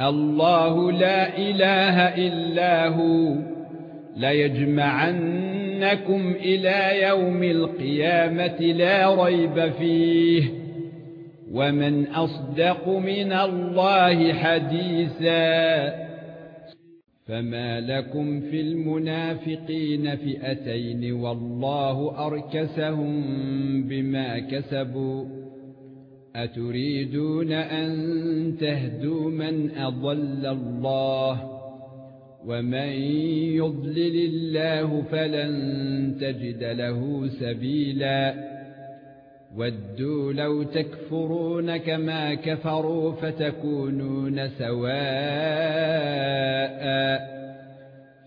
الله لا إله إلا هو. لا يجمعنكم إلى يوم القيامة لا ريب فيه. ومن أصدق من الله حديثا. فما لكم في المنافقين فئتين والله أركسهم بما كسبوا. أتريدون أن تهدوا من أضل الله ومن يضلل الله فلن تجد له سبيلا ودوا لو تكفرون كما كفروا فتكونون سواء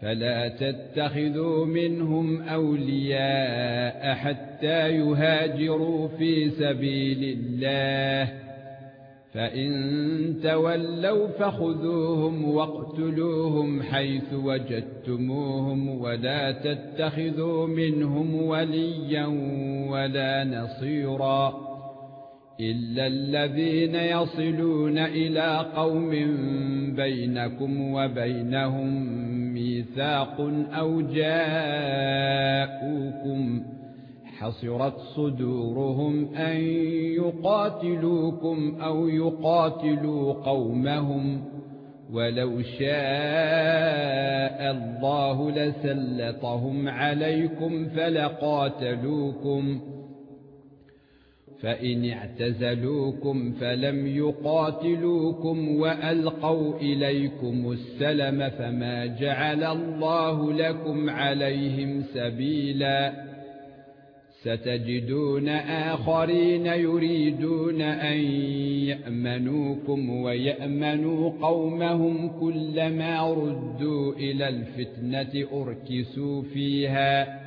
فلا تتخذوا منهم أولياء حتى يهاجروا في سبيل الله. فإن تولوا فخذوهم واقتلوهم حيث وجدتموهم ولا تتخذوا منهم وليا ولا نصيرا إلا الذين يصلون إلى قوم بينكم وبينهم ميثاق أو جاءوكم حصرت صدورهم أن يقاتلوكم أو يقاتلوا قومهم ولو شاء الله لسلطهم عليكم فلقاتلوكم فإن اعتزلوكم فلم يقاتلوكم وألقوا إليكم السلم فما جعل الله لكم عليهم سبيلا. ستجدون آخرين يريدون أن يأمنوكم ويأمنوا قومهم كلما ردوا إلى الفتنة أركسوا فيها.